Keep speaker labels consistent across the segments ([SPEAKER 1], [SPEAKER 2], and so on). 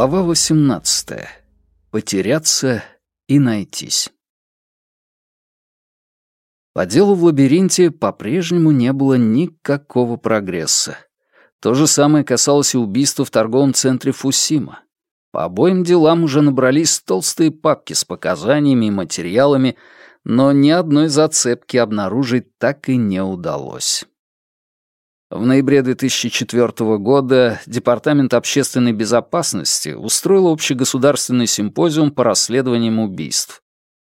[SPEAKER 1] Глава 18. Потеряться и найтись. По делу в лабиринте по-прежнему не было никакого прогресса. То же самое касалось и убийства в торговом центре Фусима. По обоим делам уже набрались толстые папки с показаниями и материалами, но ни одной зацепки обнаружить так и не удалось. В ноябре 2004 года Департамент общественной безопасности устроил общегосударственный симпозиум по расследованиям убийств.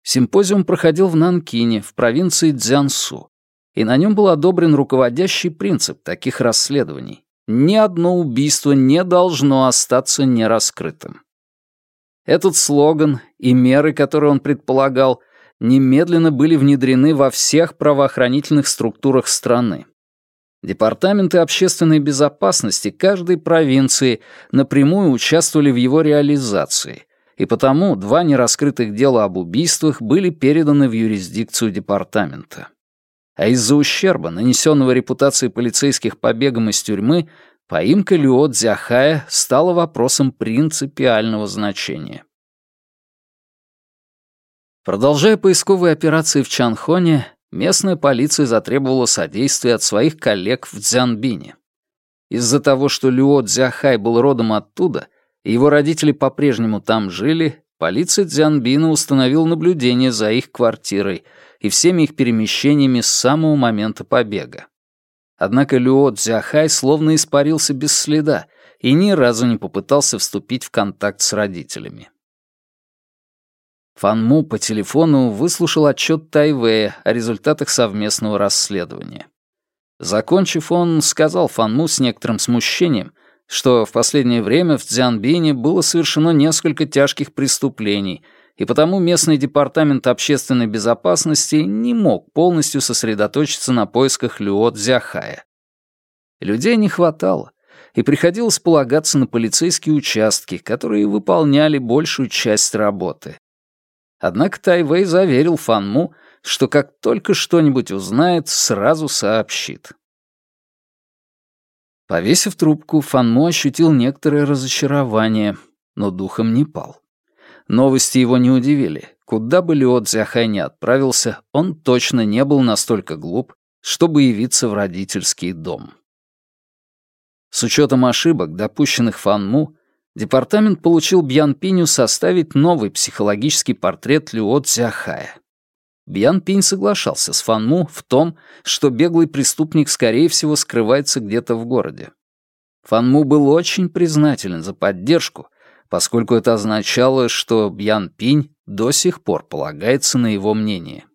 [SPEAKER 1] Симпозиум проходил в Нанкине, в провинции Цзянсу, и на нем был одобрен руководящий принцип таких расследований. Ни одно убийство не должно остаться нераскрытым. Этот слоган и меры, которые он предполагал, немедленно были внедрены во всех правоохранительных структурах страны. Департаменты общественной безопасности каждой провинции напрямую участвовали в его реализации, и потому два нераскрытых дела об убийствах были переданы в юрисдикцию департамента. А из-за ущерба, нанесенного репутации полицейских побегом из тюрьмы, поимка Люо Дзяхая стала вопросом принципиального значения. Продолжая поисковые операции в Чанхоне, местная полиция затребовала содействия от своих коллег в Цзянбине. Из-за того, что Люо Цзяхай был родом оттуда, и его родители по-прежнему там жили, полиция Цзянбина установила наблюдение за их квартирой и всеми их перемещениями с самого момента побега. Однако Люо Цзяхай словно испарился без следа и ни разу не попытался вступить в контакт с родителями. Фан Му по телефону выслушал отчет Тайвея о результатах совместного расследования. Закончив, он сказал Фан Му с некоторым смущением, что в последнее время в Цзянбине было совершено несколько тяжких преступлений, и потому местный департамент общественной безопасности не мог полностью сосредоточиться на поисках Люо Цзяхая. Людей не хватало, и приходилось полагаться на полицейские участки, которые выполняли большую часть работы. Однако Тайвей заверил Фанму, что как только что-нибудь узнает, сразу сообщит. Повесив трубку, Фанму ощутил некоторое разочарование, но духом не пал. Новости его не удивили. Куда бы Лео Цзяхай не отправился, он точно не был настолько глуп, чтобы явиться в родительский дом. С учетом ошибок, допущенных Фанму, департамент получил Бьян Пиню составить новый психологический портрет Люо Цзяхая. Бьян Пинь соглашался с Фан Му в том, что беглый преступник, скорее всего, скрывается где-то в городе. Фан Му был очень признателен за поддержку, поскольку это означало, что Бьян Пинь до сих пор полагается на его мнение.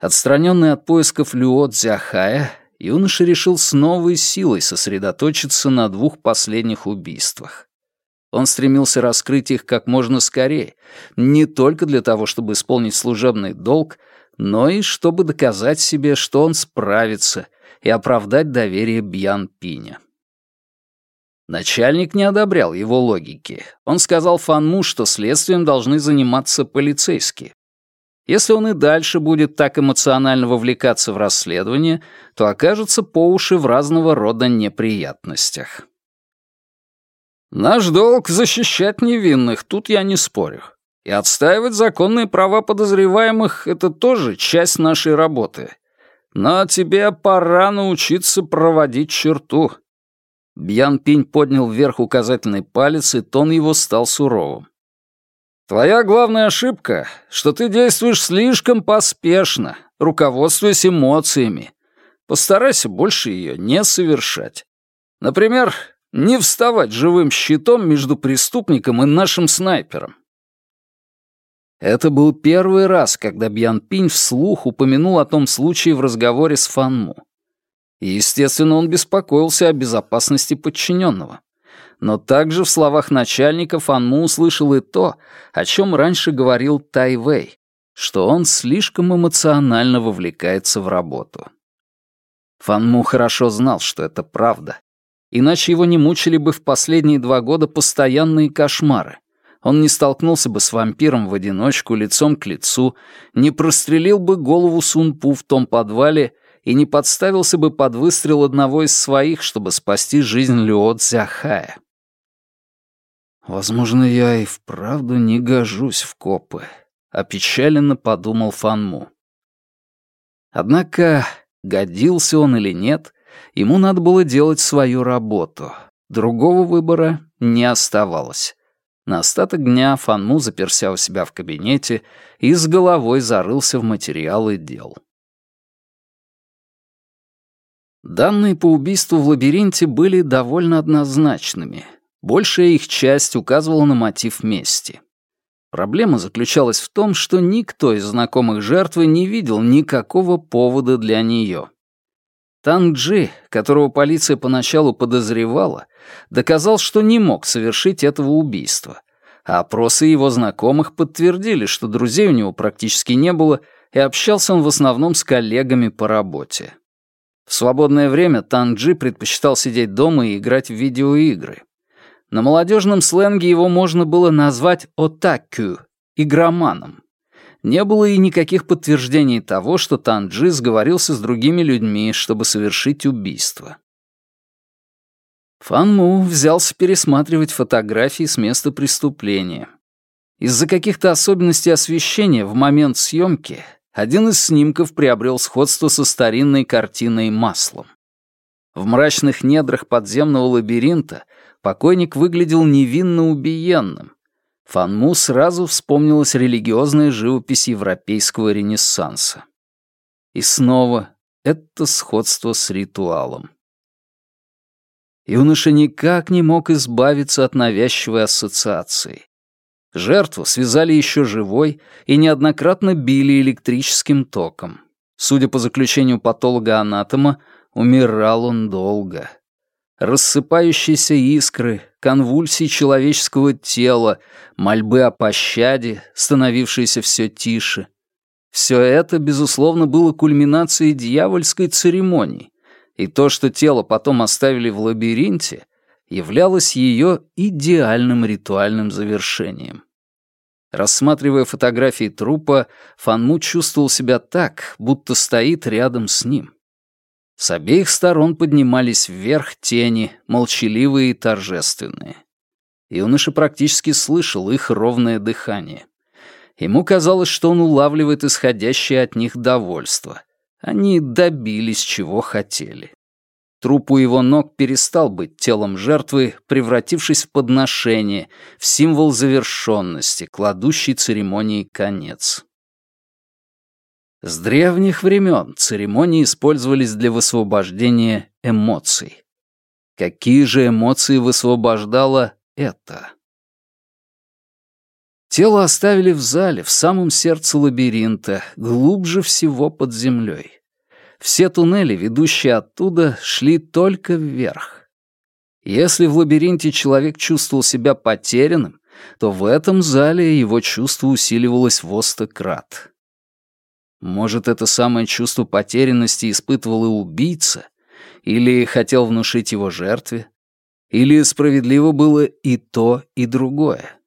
[SPEAKER 1] Отстраненный от поисков Люо Цзяхая, юноша решил с новой силой сосредоточиться на двух последних убийствах. Он стремился раскрыть их как можно скорее, не только для того, чтобы исполнить служебный долг, но и чтобы доказать себе, что он справится, и оправдать доверие Бьян Пиня. Начальник не одобрял его логики. Он сказал Фанму, что следствием должны заниматься полицейские. Если он и дальше будет так эмоционально вовлекаться в расследование, то окажется по уши в разного рода неприятностях. Наш долг — защищать невинных, тут я не спорю. И отстаивать законные права подозреваемых — это тоже часть нашей работы. Но тебе пора научиться проводить черту. Бьян Пинь поднял вверх указательный палец, и тон его стал суровым. Твоя главная ошибка, что ты действуешь слишком поспешно, руководствуясь эмоциями. Постарайся больше ее не совершать. Например, не вставать живым щитом между преступником и нашим снайпером. Это был первый раз, когда Бьян Пинь вслух упомянул о том случае в разговоре с Фанму. И, естественно, он беспокоился о безопасности подчиненного но также в словах начальника Фанму услышал и то, о чем раньше говорил Тайвей, что он слишком эмоционально вовлекается в работу. Фанму хорошо знал, что это правда. Иначе его не мучили бы в последние два года постоянные кошмары. Он не столкнулся бы с вампиром в одиночку лицом к лицу, не прострелил бы голову Сунпу в том подвале и не подставился бы под выстрел одного из своих, чтобы спасти жизнь Люо Цзяхая. «Возможно, я и вправду не гожусь в копы», — опечаленно подумал Фанму. Однако, годился он или нет, ему надо было делать свою работу. Другого выбора не оставалось. На остаток дня Фанму заперся у себя в кабинете и с головой зарылся в материалы дел. Данные по убийству в лабиринте были довольно однозначными. Большая их часть указывала на мотив мести. Проблема заключалась в том, что никто из знакомых жертвы не видел никакого повода для нее. Танджи, которого полиция поначалу подозревала, доказал, что не мог совершить этого убийства. А опросы его знакомых подтвердили, что друзей у него практически не было, и общался он в основном с коллегами по работе. В свободное время Танджи предпочитал сидеть дома и играть в видеоигры. На молодежном сленге его можно было назвать «отакю» — игроманом. Не было и никаких подтверждений того, что Танджи сговорился с другими людьми, чтобы совершить убийство. Фан Му взялся пересматривать фотографии с места преступления. Из-за каких-то особенностей освещения в момент съемки один из снимков приобрел сходство со старинной картиной маслом. В мрачных недрах подземного лабиринта покойник выглядел невинно убиенным. Фанму сразу вспомнилась религиозная живопись европейского ренессанса. И снова это сходство с ритуалом. Юноша никак не мог избавиться от навязчивой ассоциации. Жертву связали еще живой и неоднократно били электрическим током. Судя по заключению патолога-анатома, умирал он долго рассыпающиеся искры, конвульсии человеческого тела, мольбы о пощаде, становившиеся все тише. Все это, безусловно, было кульминацией дьявольской церемонии, и то, что тело потом оставили в лабиринте, являлось ее идеальным ритуальным завершением. Рассматривая фотографии трупа, Фанму чувствовал себя так, будто стоит рядом с ним. С обеих сторон поднимались вверх тени, молчаливые и торжественные. Юноша практически слышал их ровное дыхание. Ему казалось, что он улавливает исходящее от них довольство. Они добились, чего хотели. Труп у его ног перестал быть телом жертвы, превратившись в подношение, в символ завершенности, кладущий церемонии конец. С древних времен церемонии использовались для высвобождения эмоций. Какие же эмоции высвобождало это? Тело оставили в зале, в самом сердце лабиринта, глубже всего под землей. Все туннели, ведущие оттуда, шли только вверх. Если в лабиринте человек чувствовал себя потерянным, то в этом зале его чувство усиливалось в крат. Может, это самое чувство потерянности испытывал и убийца? Или хотел внушить его жертве? Или справедливо было и то, и другое?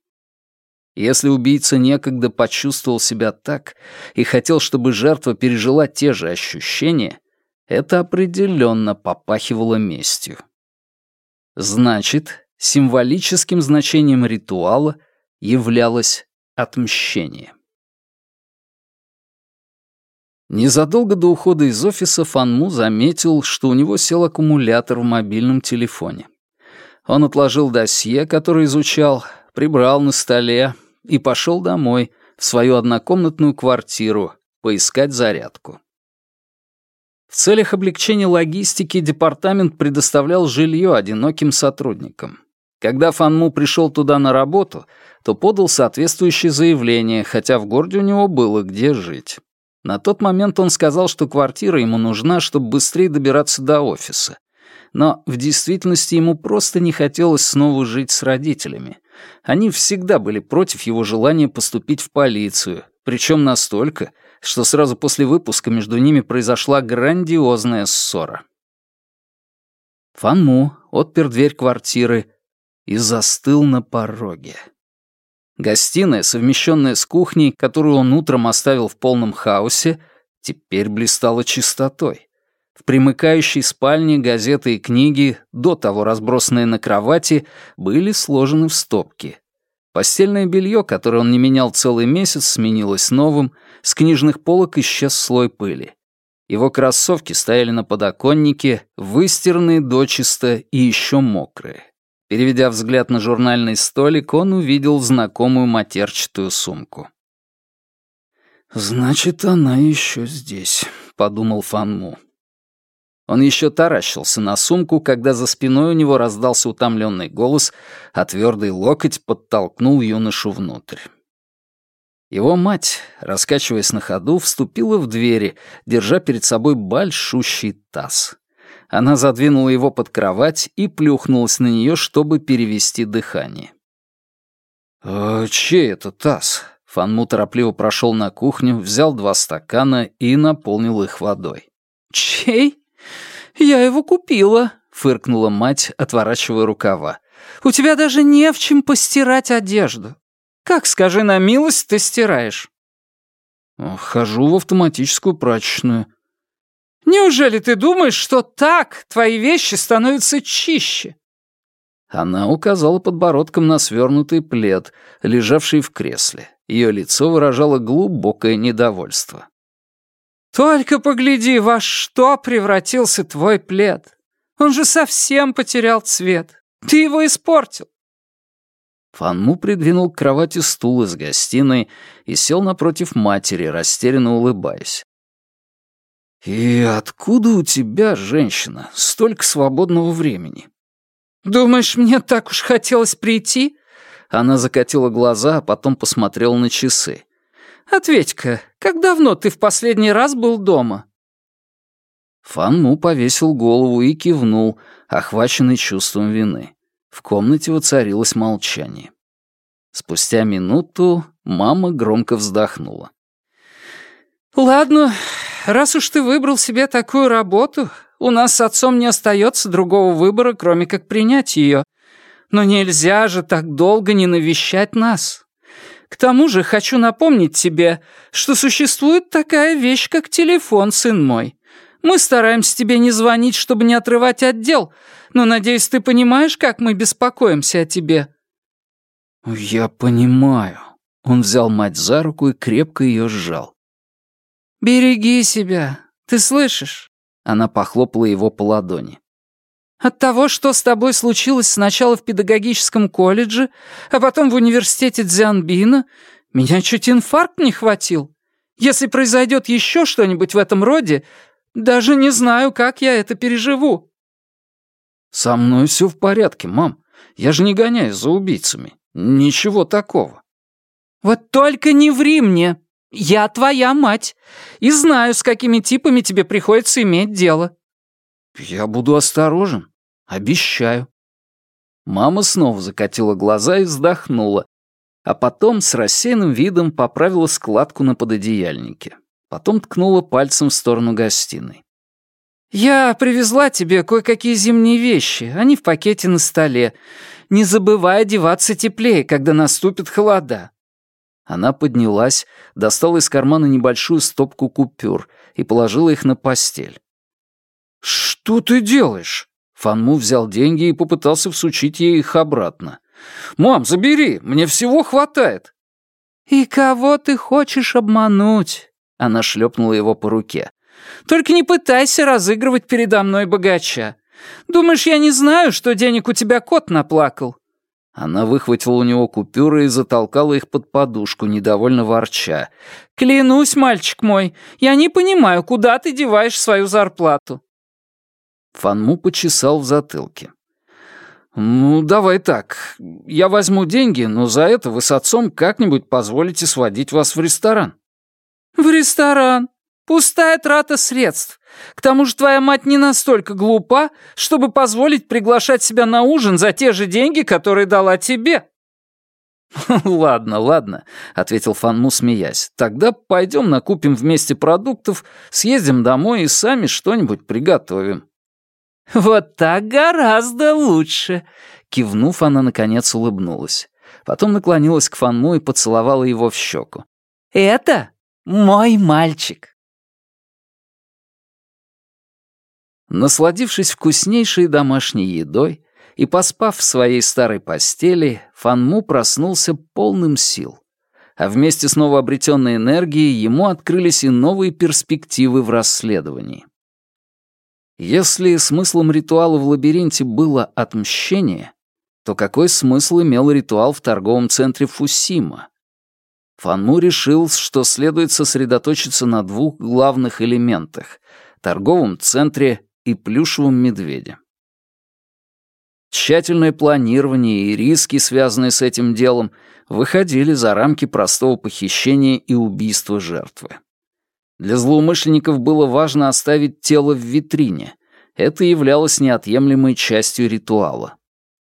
[SPEAKER 1] Если убийца некогда почувствовал себя так и хотел, чтобы жертва пережила те же ощущения, это определенно попахивало местью. Значит, символическим значением ритуала являлось отмщение. Незадолго до ухода из офиса Фанму заметил, что у него сел аккумулятор в мобильном телефоне. Он отложил досье, которое изучал, прибрал на столе и пошел домой, в свою однокомнатную квартиру, поискать зарядку. В целях облегчения логистики департамент предоставлял жилье одиноким сотрудникам. Когда Фанму пришел туда на работу, то подал соответствующее заявление, хотя в городе у него было где жить. На тот момент он сказал, что квартира ему нужна, чтобы быстрее добираться до офиса. Но в действительности ему просто не хотелось снова жить с родителями. Они всегда были против его желания поступить в полицию, причем настолько, что сразу после выпуска между ними произошла грандиозная ссора. Фанму отпер дверь квартиры и застыл на пороге. Гостиная, совмещенная с кухней, которую он утром оставил в полном хаосе, теперь блистала чистотой. В примыкающей спальне газеты и книги, до того разбросанные на кровати, были сложены в стопки. Постельное белье, которое он не менял целый месяц, сменилось новым, с книжных полок исчез слой пыли. Его кроссовки стояли на подоконнике, выстиранные дочисто и еще мокрые. Переведя взгляд на журнальный столик, он увидел знакомую матерчатую сумку. «Значит, она еще здесь», — подумал Фанму. Он еще таращился на сумку, когда за спиной у него раздался утомленный голос, а твердый локоть подтолкнул юношу внутрь. Его мать, раскачиваясь на ходу, вступила в двери, держа перед собой большущий таз. Она задвинула его под кровать и плюхнулась на нее, чтобы перевести дыхание. «Э, «Чей это таз?» Фанму торопливо прошел на кухню, взял два стакана и наполнил их водой.
[SPEAKER 2] «Чей? Я его купила», — фыркнула мать, отворачивая рукава. «У тебя даже не в чем постирать одежду. Как, скажи на милость, ты стираешь?»
[SPEAKER 1] «Хожу в автоматическую прачечную»,
[SPEAKER 2] Неужели ты думаешь, что так твои вещи становятся чище?»
[SPEAKER 1] Она указала подбородком на свернутый плед, лежавший в кресле. Ее лицо выражало глубокое недовольство.
[SPEAKER 2] «Только погляди, во что превратился твой плед. Он же совсем потерял цвет. Ты его испортил».
[SPEAKER 1] Фанму придвинул к кровати стул из гостиной и сел напротив матери, растерянно улыбаясь. «И откуда у тебя, женщина, столько свободного времени?»
[SPEAKER 2] «Думаешь, мне так уж хотелось прийти?»
[SPEAKER 1] Она закатила глаза, а потом посмотрела на часы.
[SPEAKER 2] «Ответь-ка, как давно ты в последний раз был дома?»
[SPEAKER 1] Фанму повесил голову и кивнул, охваченный чувством вины. В комнате воцарилось молчание. Спустя минуту мама громко вздохнула.
[SPEAKER 2] «Ладно, раз уж ты выбрал себе такую работу, у нас с отцом не остается другого выбора, кроме как принять ее. Но нельзя же так долго не навещать нас. К тому же хочу напомнить тебе, что существует такая вещь, как телефон, сын мой. Мы стараемся тебе не звонить, чтобы не отрывать отдел, но, надеюсь, ты понимаешь, как мы беспокоимся о тебе».
[SPEAKER 1] «Я понимаю». Он взял мать за руку и крепко ее сжал.
[SPEAKER 2] «Береги себя, ты слышишь?»
[SPEAKER 1] Она похлопала его по ладони.
[SPEAKER 2] «От того, что с тобой случилось сначала в педагогическом колледже, а потом в университете Дзянбина, меня чуть инфаркт не хватил. Если произойдет еще что-нибудь в этом роде, даже не знаю, как я это переживу».
[SPEAKER 1] «Со мной все в порядке, мам. Я же не гоняюсь за убийцами. Ничего такого».
[SPEAKER 2] «Вот только не ври мне!» Я твоя мать и знаю, с какими типами тебе приходится иметь дело».
[SPEAKER 1] «Я буду осторожен. Обещаю». Мама снова закатила глаза и вздохнула, а потом с рассеянным видом поправила складку на пододеяльнике. Потом ткнула пальцем в сторону гостиной.
[SPEAKER 2] «Я привезла тебе кое-какие зимние вещи. Они в пакете на столе. Не забывай одеваться теплее, когда наступят холода.
[SPEAKER 1] Она поднялась, достала из кармана небольшую стопку купюр и положила их на постель. «Что ты делаешь?» Фанму взял деньги и попытался всучить ей их обратно. «Мам, забери, мне всего хватает».
[SPEAKER 2] «И кого ты хочешь обмануть?» Она шлепнула его по руке. «Только не пытайся разыгрывать передо мной богача. Думаешь, я не знаю, что денег у тебя кот наплакал?
[SPEAKER 1] Она выхватила у него купюры и затолкала их под подушку, недовольно ворча.
[SPEAKER 2] «Клянусь, мальчик мой, я не понимаю, куда ты деваешь свою зарплату?»
[SPEAKER 1] Фанму почесал в затылке. «Ну, давай так. Я возьму деньги, но за это вы с отцом как-нибудь позволите сводить вас в ресторан».
[SPEAKER 2] «В ресторан? Пустая трата средств. К тому же твоя мать не настолько глупа, чтобы позволить приглашать себя на ужин за те же деньги, которые дала тебе».
[SPEAKER 1] «Ладно, ладно», — ответил Фанму, смеясь. «Тогда пойдем накупим вместе продуктов, съездим домой и сами что-нибудь приготовим».
[SPEAKER 2] «Вот так гораздо лучше», —
[SPEAKER 1] кивнув, она, наконец, улыбнулась. Потом наклонилась к Фанму и поцеловала его в щеку.
[SPEAKER 2] «Это мой мальчик».
[SPEAKER 1] Насладившись вкуснейшей домашней едой и поспав в своей старой постели, Фанму проснулся полным сил. А вместе с новообретенной энергией ему открылись и новые перспективы в расследовании. Если смыслом ритуала в лабиринте было отмщение, то какой смысл имел ритуал в торговом центре Фусима? Фанму решил, что следует сосредоточиться на двух главных элементах — торговом центре и плюшевом медведе. Тщательное планирование и риски, связанные с этим делом, выходили за рамки простого похищения и убийства жертвы. Для злоумышленников было важно оставить тело в витрине. Это являлось неотъемлемой частью ритуала.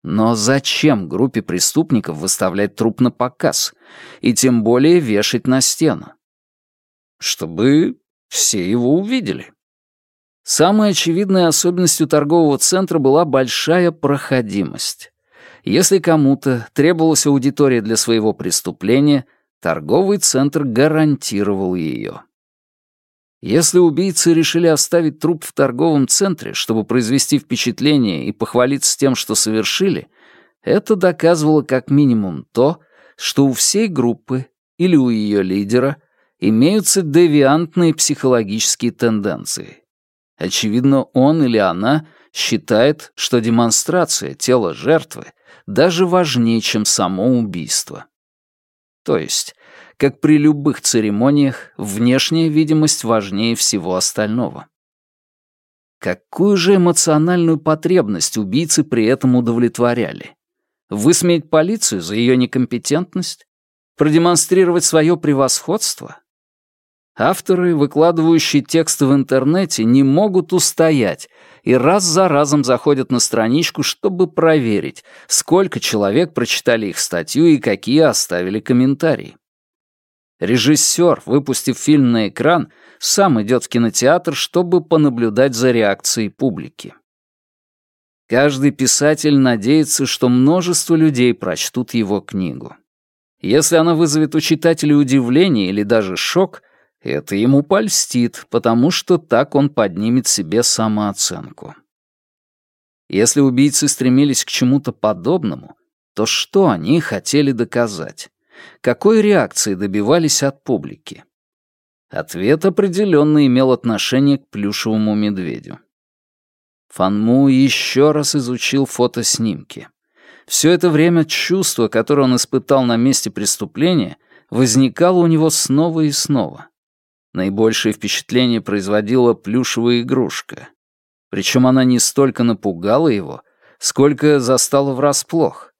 [SPEAKER 1] Но зачем группе преступников выставлять труп на показ? И тем более вешать на стену? Чтобы все его увидели. Самой очевидной особенностью торгового центра была большая проходимость. Если кому-то требовалась аудитория для своего преступления, торговый центр гарантировал ее. Если убийцы решили оставить труп в торговом центре, чтобы произвести впечатление и похвалиться тем, что совершили, это доказывало как минимум то, что у всей группы или у ее лидера имеются девиантные психологические тенденции. Очевидно, он или она считает, что демонстрация тела жертвы даже важнее, чем само убийство. То есть, как при любых церемониях, внешняя видимость важнее всего остального. Какую же эмоциональную потребность убийцы при этом удовлетворяли? Высмеять полицию за ее некомпетентность? Продемонстрировать свое превосходство? Авторы, выкладывающие тексты в интернете, не могут устоять и раз за разом заходят на страничку, чтобы проверить, сколько человек прочитали их статью и какие оставили комментарии. Режиссер, выпустив фильм на экран, сам идет в кинотеатр, чтобы понаблюдать за реакцией публики. Каждый писатель надеется, что множество людей прочтут его книгу. Если она вызовет у читателей удивление или даже шок — это ему польстит, потому что так он поднимет себе самооценку. Если убийцы стремились к чему-то подобному, то что они хотели доказать? Какой реакции добивались от публики? Ответ определенно имел отношение к плюшевому медведю. Фанму еще раз изучил фотоснимки. Все это время чувство, которое он испытал на месте преступления, возникало у него снова и снова. Наибольшее впечатление производила плюшевая игрушка. Причем она не столько напугала его, сколько застала врасплох.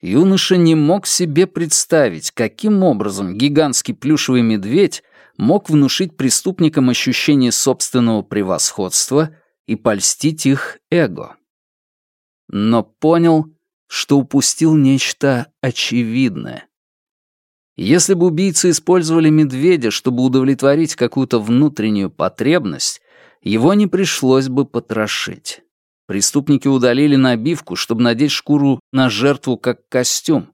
[SPEAKER 1] Юноша не мог себе представить, каким образом гигантский плюшевый медведь мог внушить преступникам ощущение собственного превосходства и польстить их эго. Но понял, что упустил нечто очевидное. Если бы убийцы использовали медведя, чтобы удовлетворить какую-то внутреннюю потребность, его не пришлось бы потрошить. Преступники удалили набивку, чтобы надеть шкуру на жертву как костюм,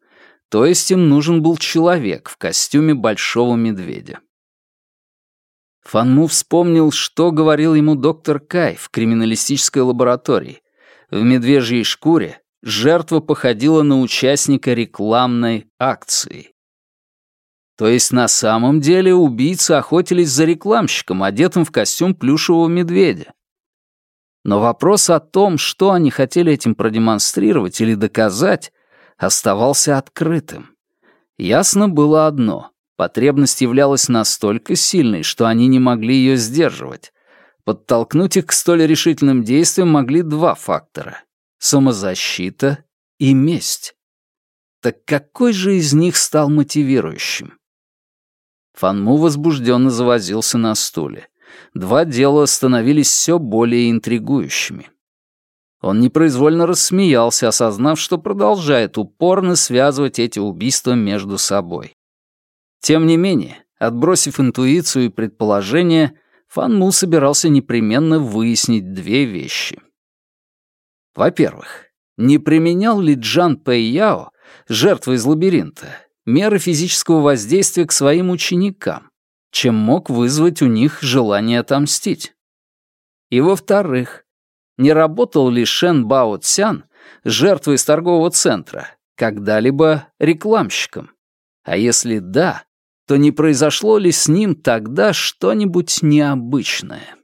[SPEAKER 1] то есть им нужен был человек в костюме большого медведя. Фанму вспомнил, что говорил ему доктор Кай в криминалистической лаборатории. В медвежьей шкуре жертва походила на участника рекламной акции. То есть на самом деле убийцы охотились за рекламщиком, одетым в костюм плюшевого медведя. Но вопрос о том, что они хотели этим продемонстрировать или доказать, оставался открытым. Ясно было одно — потребность являлась настолько сильной, что они не могли ее сдерживать. Подтолкнуть их к столь решительным действиям могли два фактора — самозащита и месть. Так какой же из них стал мотивирующим? Фанму возбужденно завозился на стуле. Два дела становились все более интригующими. Он непроизвольно рассмеялся, осознав, что продолжает упорно связывать эти убийства между собой. Тем не менее, отбросив интуицию и предположения, Фан собирался непременно выяснить две вещи. Во-первых, не применял ли Джан Пэй Яо, жертва из лабиринта, меры физического воздействия к своим ученикам, чем мог вызвать у них желание отомстить. И во-вторых, Не работал ли Шен Бао Цян, жертвой из торгового центра, когда-либо рекламщиком? А если да, то не произошло ли с ним тогда что-нибудь необычное?